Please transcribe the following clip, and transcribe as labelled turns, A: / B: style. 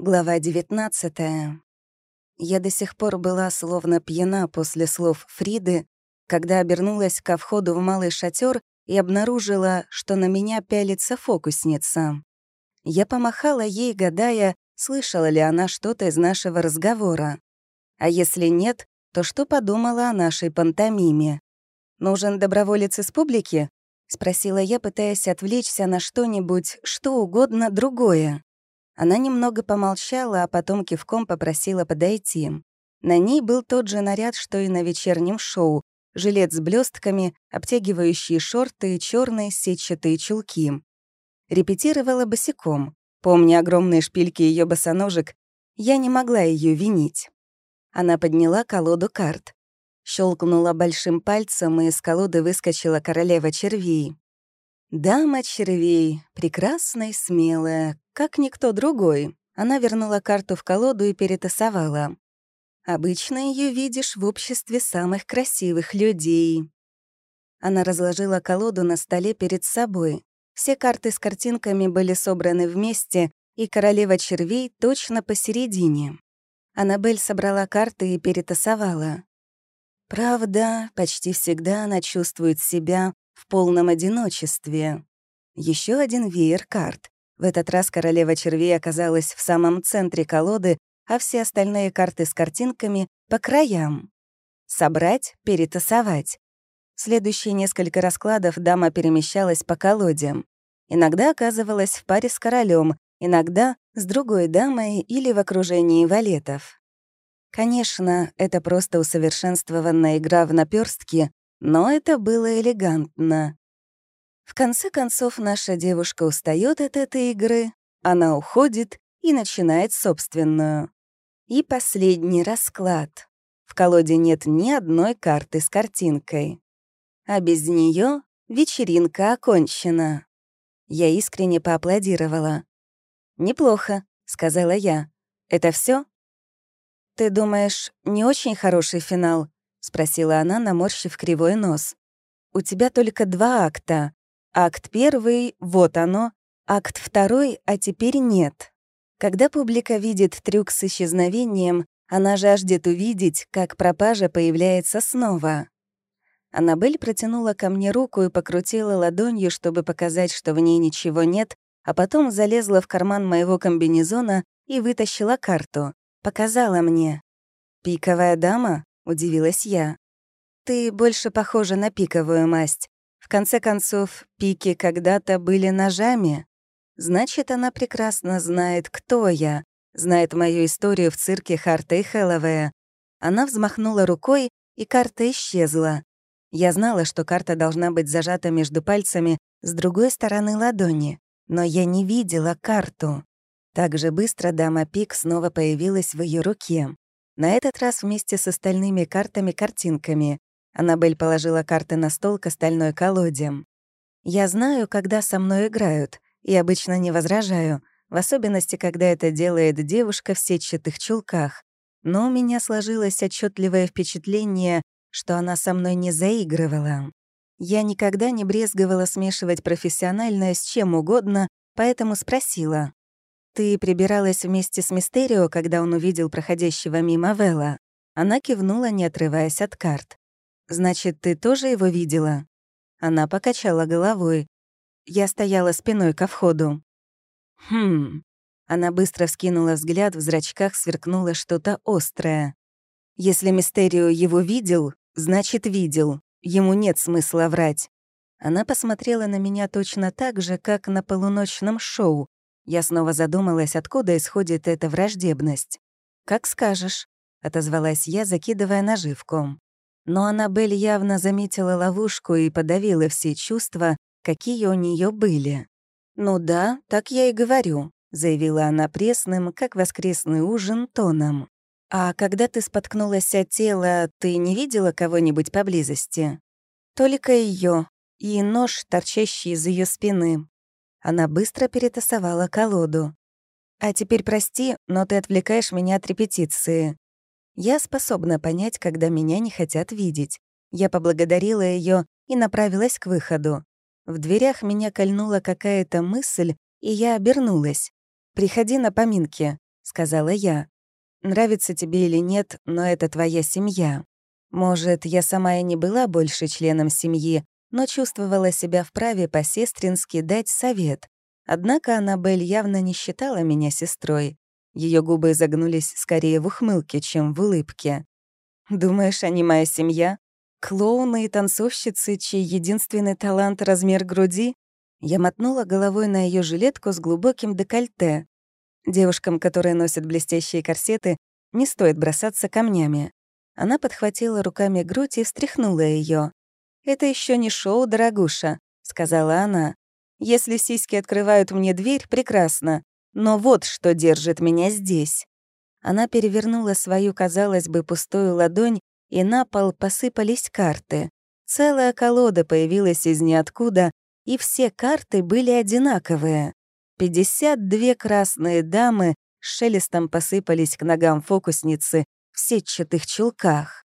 A: Глава 19 Я до сих пор была словно пьяна после слов Фриды, когда обернулась ко входу в малый шатер и обнаружила, что на меня пялится фокусница. Я помахала ей, гадая, слышала ли она что-то из нашего разговора. А если нет, то что подумала о нашей пантомиме? «Нужен доброволец из публики?» — спросила я, пытаясь отвлечься на что-нибудь, что угодно другое. Она немного помолчала, а потом кивком попросила подойти. На ней был тот же наряд, что и на вечернем шоу. Жилет с блестками, обтягивающие шорты и черные сетчатые чулки. Репетировала босиком. Помня огромные шпильки ее босоножек, я не могла ее винить. Она подняла колоду карт. Щелкнула большим пальцем, и из колоды выскочила королева червей. Дама червей, прекрасная и смелая, как никто другой. Она вернула карту в колоду и перетасовала. Обычно ее видишь в обществе самых красивых людей. Она разложила колоду на столе перед собой. Все карты с картинками были собраны вместе, и королева червей точно посередине. Аннабель собрала карты и перетасовала. Правда, почти всегда она чувствует себя в полном одиночестве. Еще один веер карт. В этот раз королева червей оказалась в самом центре колоды, а все остальные карты с картинками — по краям. Собрать, перетасовать. Следующие несколько раскладов дама перемещалась по колоде. Иногда оказывалась в паре с королем, иногда с другой дамой или в окружении валетов. Конечно, это просто усовершенствованная игра в наперстки, но это было элегантно. В конце концов, наша девушка устает от этой игры, она уходит и начинает собственную. И последний расклад. В колоде нет ни одной карты с картинкой. А без нее вечеринка окончена. Я искренне поаплодировала. «Неплохо», — сказала я. «Это все? «Ты думаешь, не очень хороший финал?» — спросила она, наморщив кривой нос. «У тебя только два акта. Акт первый — вот оно, акт второй, а теперь нет. Когда публика видит трюк с исчезновением, она жаждет увидеть, как пропажа появляется снова». Аннабель протянула ко мне руку и покрутила ладонью, чтобы показать, что в ней ничего нет, а потом залезла в карман моего комбинезона и вытащила карту. Показала мне. «Пиковая дама?» Удивилась я. «Ты больше похожа на пиковую масть. В конце концов, пики когда-то были ножами. Значит, она прекрасно знает, кто я, знает мою историю в цирке Харта и Хэллоуэя. Она взмахнула рукой, и карта исчезла. Я знала, что карта должна быть зажата между пальцами с другой стороны ладони, но я не видела карту. Так же быстро дама Пик снова появилась в ее руке. На этот раз вместе с остальными картами-картинками. Аннабель положила карты на стол к остальной колоде. «Я знаю, когда со мной играют, и обычно не возражаю, в особенности, когда это делает девушка в сетчатых чулках. Но у меня сложилось отчетливое впечатление, что она со мной не заигрывала. Я никогда не брезговала смешивать профессиональное с чем угодно, поэтому спросила. «Ты прибиралась вместе с Мистерио, когда он увидел проходящего мимо Вэлла?» Она кивнула, не отрываясь от карт. «Значит, ты тоже его видела?» Она покачала головой. Я стояла спиной ко входу. «Хм...» Она быстро вскинула взгляд, в зрачках сверкнуло что-то острое. «Если Мистерио его видел, значит, видел. Ему нет смысла врать». Она посмотрела на меня точно так же, как на полуночном шоу, я снова задумалась, откуда исходит эта враждебность. «Как скажешь», — отозвалась я, закидывая наживку. Но Аннабель явно заметила ловушку и подавила все чувства, какие у нее были. «Ну да, так я и говорю», — заявила она пресным, как воскресный ужин, тоном. «А когда ты споткнулась от тела, ты не видела кого-нибудь поблизости?» «Только ее и нож, торчащий из ее спины. Она быстро перетасовала колоду. «А теперь прости, но ты отвлекаешь меня от репетиции. Я способна понять, когда меня не хотят видеть. Я поблагодарила ее и направилась к выходу. В дверях меня кольнула какая-то мысль, и я обернулась. «Приходи на поминки», — сказала я. «Нравится тебе или нет, но это твоя семья. Может, я сама и не была больше членом семьи, но чувствовала себя вправе по-сестрински дать совет. Однако Аннабель явно не считала меня сестрой. Ее губы загнулись скорее в ухмылке, чем в улыбке. «Думаешь, они моя семья? Клоуны и танцовщицы, чей единственный талант — размер груди?» Я мотнула головой на ее жилетку с глубоким декольте. Девушкам, которые носят блестящие корсеты, не стоит бросаться камнями. Она подхватила руками грудь и встряхнула ее. «Это еще не шоу, дорогуша», — сказала она. «Если сиськи открывают мне дверь, прекрасно. Но вот что держит меня здесь». Она перевернула свою, казалось бы, пустую ладонь, и на пол посыпались карты. Целая колода появилась из ниоткуда, и все карты были одинаковые. 52 красные дамы шелестом посыпались к ногам фокусницы в сетчатых чулках.